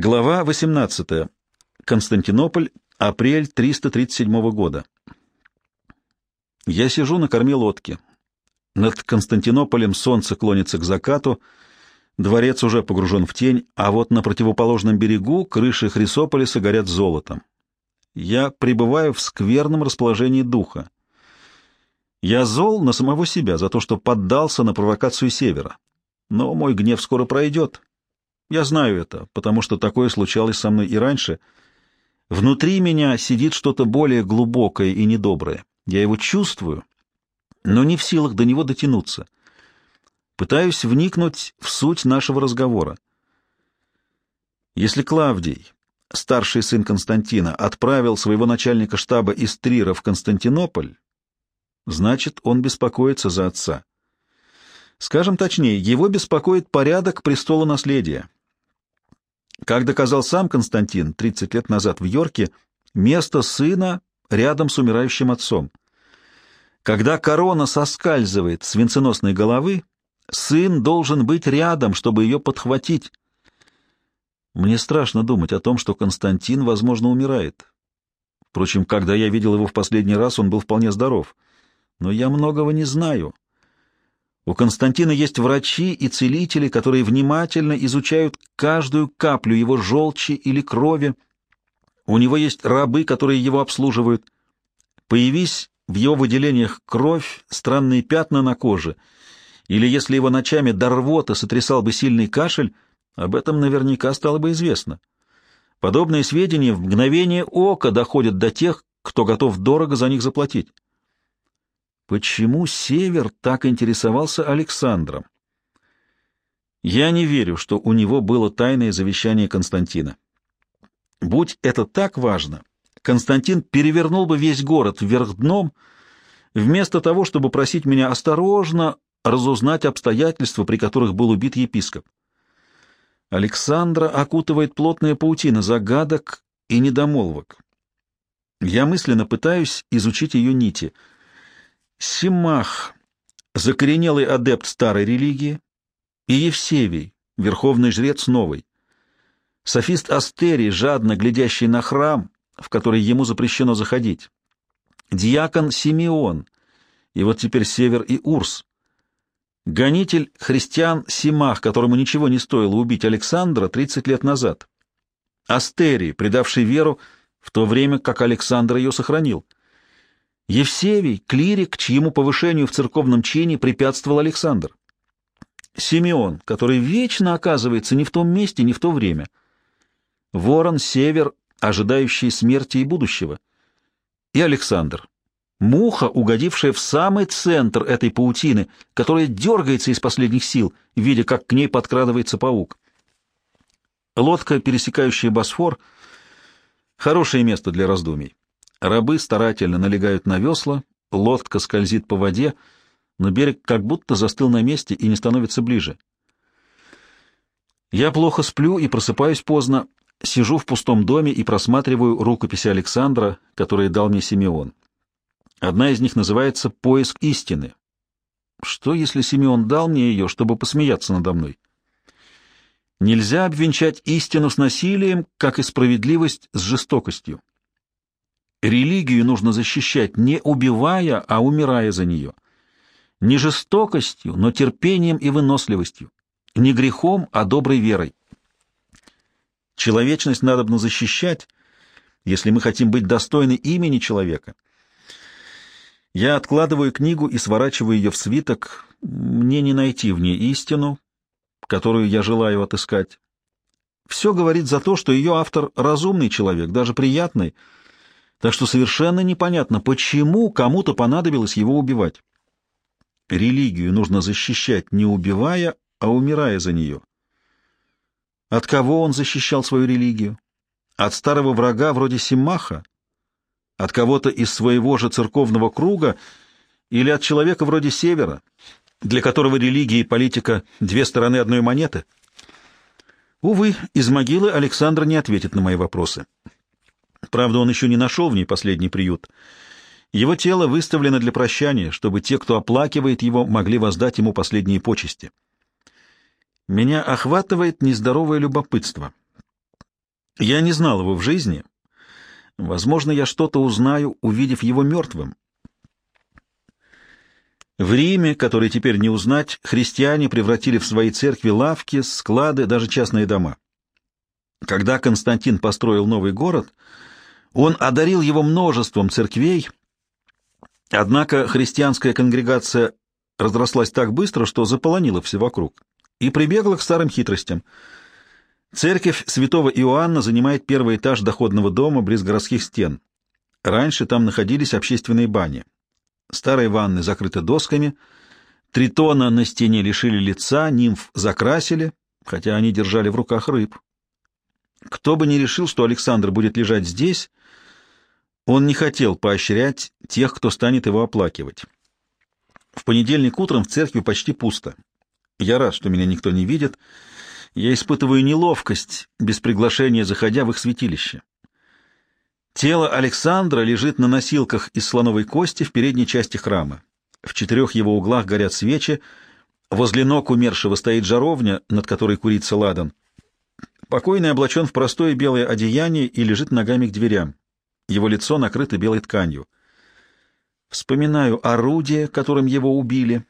Глава 18. Константинополь, апрель 337 года. Я сижу на корме лодки. Над Константинополем солнце клонится к закату, дворец уже погружен в тень, а вот на противоположном берегу крыши Хрисополиса горят золотом. Я пребываю в скверном расположении духа. Я зол на самого себя за то, что поддался на провокацию севера. Но мой гнев скоро пройдет. Я знаю это, потому что такое случалось со мной и раньше. Внутри меня сидит что-то более глубокое и недоброе. Я его чувствую, но не в силах до него дотянуться. Пытаюсь вникнуть в суть нашего разговора. Если Клавдий, старший сын Константина, отправил своего начальника штаба из Трира в Константинополь, значит, он беспокоится за отца. Скажем точнее, его беспокоит порядок престола наследия. Как доказал сам Константин 30 лет назад в Йорке, место сына рядом с умирающим отцом. Когда корона соскальзывает с венценосной головы, сын должен быть рядом, чтобы ее подхватить. Мне страшно думать о том, что Константин, возможно, умирает. Впрочем, когда я видел его в последний раз, он был вполне здоров. Но я многого не знаю. У Константина есть врачи и целители, которые внимательно изучают каждую каплю его желчи или крови. У него есть рабы, которые его обслуживают. Появись в его выделениях кровь, странные пятна на коже, или если его ночами до рвота сотрясал бы сильный кашель, об этом наверняка стало бы известно. Подобные сведения в мгновение ока доходят до тех, кто готов дорого за них заплатить. Почему Север так интересовался Александром? Я не верю, что у него было тайное завещание Константина. Будь это так важно, Константин перевернул бы весь город вверх дном, вместо того, чтобы просить меня осторожно разузнать обстоятельства, при которых был убит епископ. Александра окутывает плотная паутина загадок и недомолвок. Я мысленно пытаюсь изучить ее нити — Симах, закоренелый адепт старой религии, и Евсевий, верховный жрец новой. Софист Астерий, жадно глядящий на храм, в который ему запрещено заходить. Диакон Симеон, и вот теперь Север и Урс. Гонитель христиан Симах, которому ничего не стоило убить Александра 30 лет назад. Астерий, предавший веру в то время, как Александр ее сохранил. Евсевий, клирик, чьему повышению в церковном чине препятствовал Александр. Симеон, который вечно оказывается не в том месте, не в то время. Ворон, север, ожидающий смерти и будущего. И Александр, муха, угодившая в самый центр этой паутины, которая дергается из последних сил, видя, как к ней подкрадывается паук. Лодка, пересекающая Босфор, хорошее место для раздумий. Рабы старательно налегают на весла, лодка скользит по воде, но берег как будто застыл на месте и не становится ближе. Я плохо сплю и просыпаюсь поздно, сижу в пустом доме и просматриваю рукописи Александра, которые дал мне Симеон. Одна из них называется «Поиск истины». Что, если Симеон дал мне ее, чтобы посмеяться надо мной? Нельзя обвенчать истину с насилием, как и справедливость с жестокостью. Религию нужно защищать не убивая, а умирая за нее. Не жестокостью, но терпением и выносливостью. Не грехом, а доброй верой. Человечность надобно защищать, если мы хотим быть достойны имени человека. Я откладываю книгу и сворачиваю ее в свиток. Мне не найти в ней истину, которую я желаю отыскать. Все говорит за то, что ее автор разумный человек, даже приятный, так что совершенно непонятно, почему кому-то понадобилось его убивать. Религию нужно защищать не убивая, а умирая за нее. От кого он защищал свою религию? От старого врага вроде Симаха? От кого-то из своего же церковного круга? Или от человека вроде Севера, для которого религия и политика — две стороны одной монеты? Увы, из могилы Александр не ответит на мои вопросы. Правда, он еще не нашел в ней последний приют. Его тело выставлено для прощания, чтобы те, кто оплакивает его, могли воздать ему последние почести. Меня охватывает нездоровое любопытство. Я не знал его в жизни. Возможно, я что-то узнаю, увидев его мертвым. В Риме, который теперь не узнать, христиане превратили в свои церкви лавки, склады, даже частные дома. Когда Константин построил новый город, он одарил его множеством церквей, однако христианская конгрегация разрослась так быстро, что заполонила все вокруг, и прибегла к старым хитростям. Церковь святого Иоанна занимает первый этаж доходного дома близ городских стен. Раньше там находились общественные бани. Старые ванны закрыты досками, тритона на стене лишили лица, нимф закрасили, хотя они держали в руках рыб. Кто бы ни решил, что Александр будет лежать здесь, он не хотел поощрять тех, кто станет его оплакивать. В понедельник утром в церкви почти пусто. Я рад, что меня никто не видит. Я испытываю неловкость, без приглашения заходя в их святилище. Тело Александра лежит на носилках из слоновой кости в передней части храма. В четырех его углах горят свечи, возле ног умершего стоит жаровня, над которой курится ладан. Покойный облачен в простое белое одеяние и лежит ногами к дверям. Его лицо накрыто белой тканью. Вспоминаю орудие, которым его убили.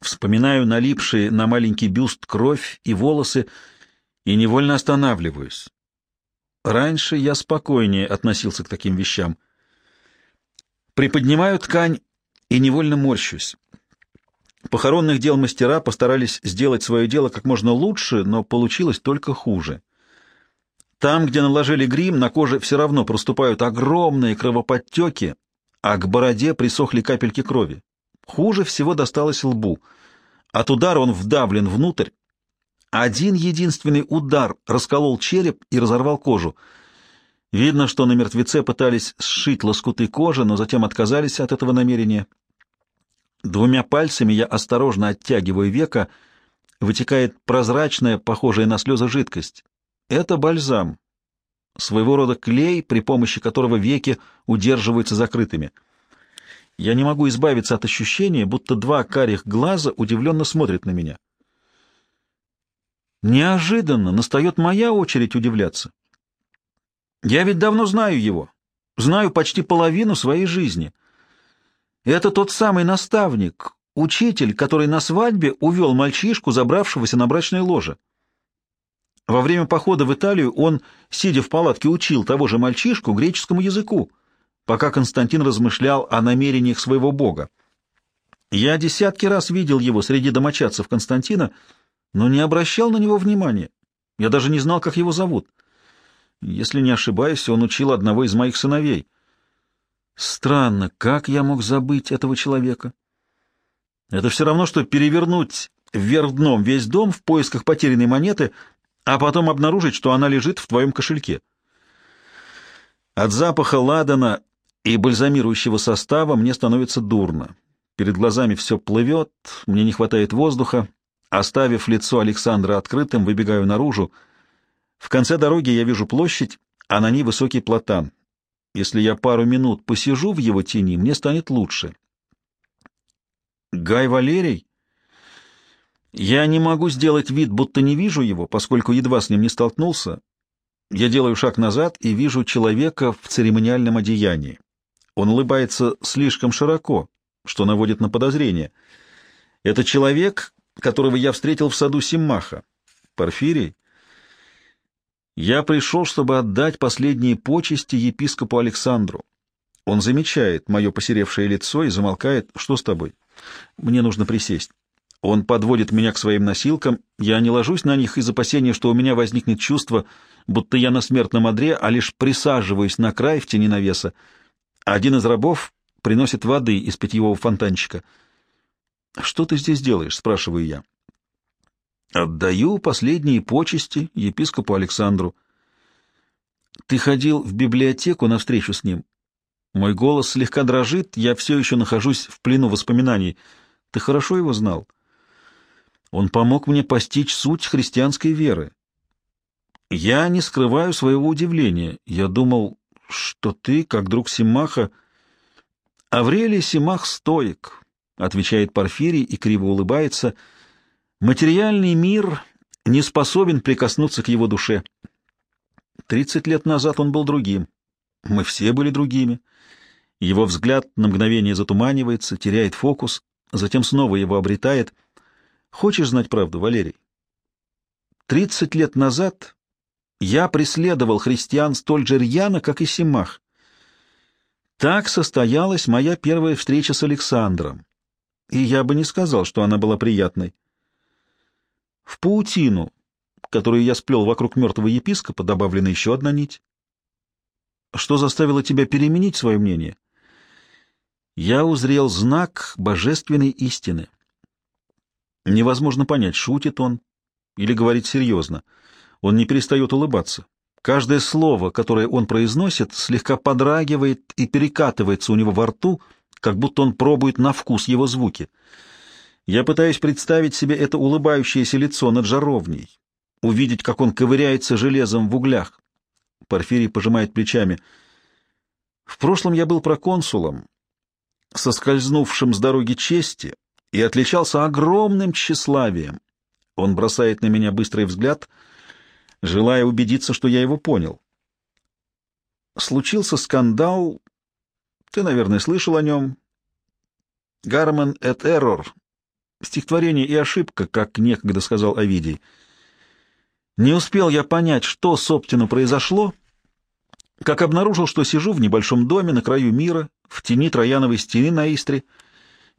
Вспоминаю налипшие на маленький бюст кровь и волосы, и невольно останавливаюсь. Раньше я спокойнее относился к таким вещам. Приподнимаю ткань и невольно морщусь. Похоронных дел мастера постарались сделать свое дело как можно лучше, но получилось только хуже. Там, где наложили грим, на коже все равно проступают огромные кровоподтеки, а к бороде присохли капельки крови. Хуже всего досталось лбу. От удара он вдавлен внутрь, один единственный удар расколол череп и разорвал кожу. Видно, что на мертвеце пытались сшить лоскуты кожи, но затем отказались от этого намерения. Двумя пальцами я осторожно оттягиваю века, вытекает прозрачная, похожая на слезы жидкость. Это бальзам, своего рода клей, при помощи которого веки удерживаются закрытыми. Я не могу избавиться от ощущения, будто два карих глаза удивленно смотрят на меня. Неожиданно настает моя очередь удивляться. Я ведь давно знаю его, знаю почти половину своей жизни. Это тот самый наставник, учитель, который на свадьбе увел мальчишку, забравшегося на брачное ложе. Во время похода в Италию он, сидя в палатке, учил того же мальчишку греческому языку, пока Константин размышлял о намерениях своего бога. Я десятки раз видел его среди домочадцев Константина, но не обращал на него внимания. Я даже не знал, как его зовут. Если не ошибаюсь, он учил одного из моих сыновей. Странно, как я мог забыть этого человека? Это все равно, что перевернуть вверх дном весь дом в поисках потерянной монеты, а потом обнаружить, что она лежит в твоем кошельке. От запаха ладана и бальзамирующего состава мне становится дурно. Перед глазами все плывет, мне не хватает воздуха, Оставив лицо Александра открытым, выбегаю наружу. В конце дороги я вижу площадь, а на ней высокий платан. Если я пару минут посижу в его тени, мне станет лучше. Гай Валерий? Я не могу сделать вид, будто не вижу его, поскольку едва с ним не столкнулся. Я делаю шаг назад и вижу человека в церемониальном одеянии. Он улыбается слишком широко, что наводит на подозрение. Это человек, которого я встретил в саду Симмаха. Порфирий, я пришел, чтобы отдать последние почести епископу Александру. Он замечает мое посеревшее лицо и замолкает. Что с тобой? Мне нужно присесть. Он подводит меня к своим носилкам. Я не ложусь на них из опасения, что у меня возникнет чувство, будто я на смертном одре, а лишь присаживаюсь на край в тени навеса. Один из рабов приносит воды из питьевого фонтанчика — «Что ты здесь делаешь?» — спрашиваю я. «Отдаю последние почести епископу Александру». «Ты ходил в библиотеку на встречу с ним?» Мой голос слегка дрожит, я все еще нахожусь в плену воспоминаний. Ты хорошо его знал? Он помог мне постичь суть христианской веры. Я не скрываю своего удивления. Я думал, что ты, как друг Симаха... Аврелий Симах стоик, — отвечает Порфирий и криво улыбается. «Материальный мир не способен прикоснуться к его душе. Тридцать лет назад он был другим. Мы все были другими. Его взгляд на мгновение затуманивается, теряет фокус, затем снова его обретает. Хочешь знать правду, Валерий? Тридцать лет назад я преследовал христиан столь же рьяно, как и Симах. Так состоялась моя первая встреча с Александром, и я бы не сказал, что она была приятной. В паутину, которую я сплел вокруг мертвого епископа, добавлена еще одна нить. Что заставило тебя переменить свое мнение? Я узрел знак божественной истины. Невозможно понять, шутит он или говорит серьезно. Он не перестает улыбаться. Каждое слово, которое он произносит, слегка подрагивает и перекатывается у него во рту, как будто он пробует на вкус его звуки. Я пытаюсь представить себе это улыбающееся лицо над жаровней, увидеть, как он ковыряется железом в углях. Порфирий пожимает плечами. В прошлом я был проконсулом, соскользнувшим с дороги чести, и отличался огромным тщеславием. Он бросает на меня быстрый взгляд — желая убедиться, что я его понял. Случился скандал, ты, наверное, слышал о нем. «Гармен et error» — стихотворение и ошибка, как некогда сказал Овидий. Не успел я понять, что, собственно, произошло, как обнаружил, что сижу в небольшом доме на краю мира, в тени Трояновой стены на Истре,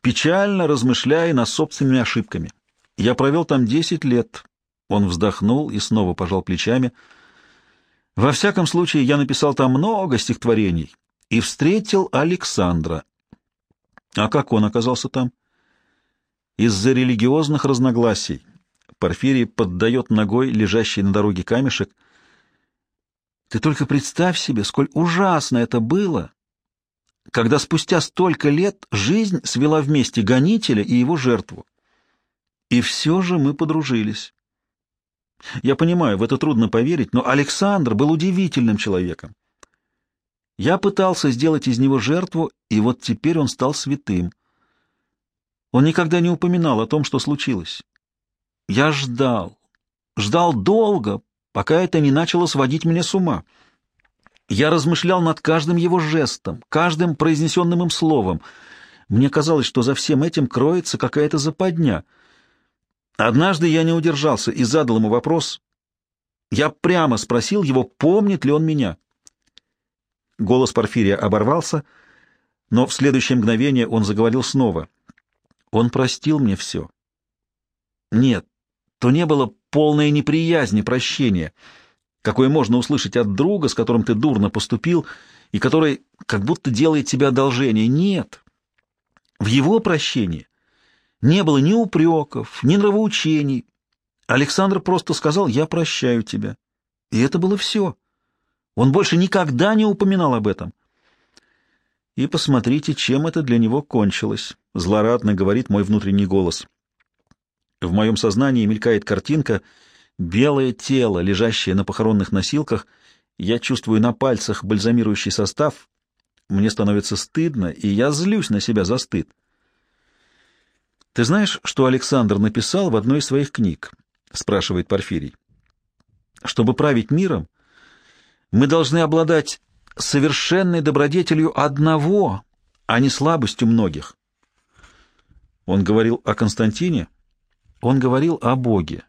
печально размышляя над собственными ошибками. Я провел там десять лет, он вздохнул и снова пожал плечами. Во всяком случае, я написал там много стихотворений и встретил Александра. А как он оказался там? Из-за религиозных разногласий. Порфирий поддает ногой лежащий на дороге камешек. Ты только представь себе, сколь ужасно это было, когда спустя столько лет жизнь свела вместе гонителя и его жертву. И все же мы подружились. Я понимаю, в это трудно поверить, но Александр был удивительным человеком. Я пытался сделать из него жертву, и вот теперь он стал святым. Он никогда не упоминал о том, что случилось. Я ждал, ждал долго, пока это не начало сводить меня с ума. Я размышлял над каждым его жестом, каждым произнесенным им словом. Мне казалось, что за всем этим кроется какая-то западня — Однажды я не удержался и задал ему вопрос. Я прямо спросил его, помнит ли он меня. Голос Порфирия оборвался, но в следующее мгновение он заговорил снова. Он простил мне все. Нет, то не было полной неприязни, прощения, какое можно услышать от друга, с которым ты дурно поступил, и который как будто делает тебе одолжение. Нет. В его прощении не было ни упреков, ни нравоучений. Александр просто сказал «я прощаю тебя». И это было все. Он больше никогда не упоминал об этом. И посмотрите, чем это для него кончилось, — злорадно говорит мой внутренний голос. В моем сознании мелькает картинка, белое тело, лежащее на похоронных носилках. Я чувствую на пальцах бальзамирующий состав. Мне становится стыдно, и я злюсь на себя за стыд. «Ты знаешь, что Александр написал в одной из своих книг?» — спрашивает Порфирий. «Чтобы править миром, мы должны обладать совершенной добродетелью одного, а не слабостью многих». Он говорил о Константине, он говорил о Боге.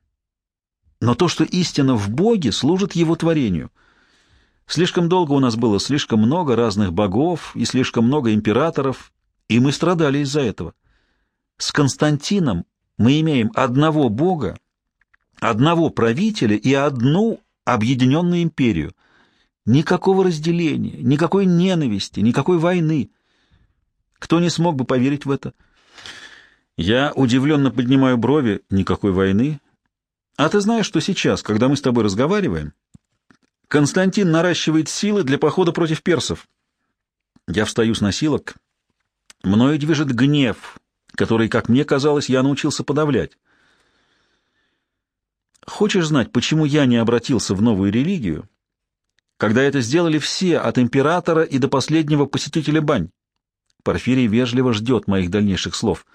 Но то, что истина в Боге, служит его творению. Слишком долго у нас было слишком много разных богов и слишком много императоров, и мы страдали из-за этого. С Константином мы имеем одного Бога, одного правителя и одну объединенную империю. Никакого разделения, никакой ненависти, никакой войны. Кто не смог бы поверить в это? Я удивленно поднимаю брови. Никакой войны. А ты знаешь, что сейчас, когда мы с тобой разговариваем, Константин наращивает силы для похода против персов. Я встаю с носилок. Мною движет гнев, который, как мне казалось, я научился подавлять. Хочешь знать, почему я не обратился в новую религию, когда это сделали все, от императора и до последнего посетителя бань? Порфирий вежливо ждет моих дальнейших слов.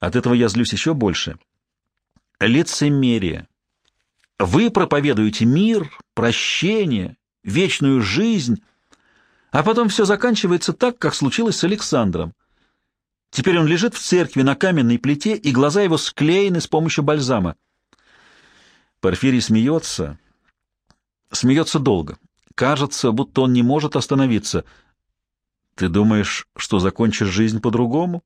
От этого я злюсь еще больше. Лицемерие. Вы проповедуете мир, прощение, вечную жизнь, а потом все заканчивается так, как случилось с Александром. Теперь он лежит в церкви на каменной плите, и глаза его склеены с помощью бальзама. Порфирий смеется. Смеется долго. Кажется, будто он не может остановиться. Ты думаешь, что закончишь жизнь по-другому?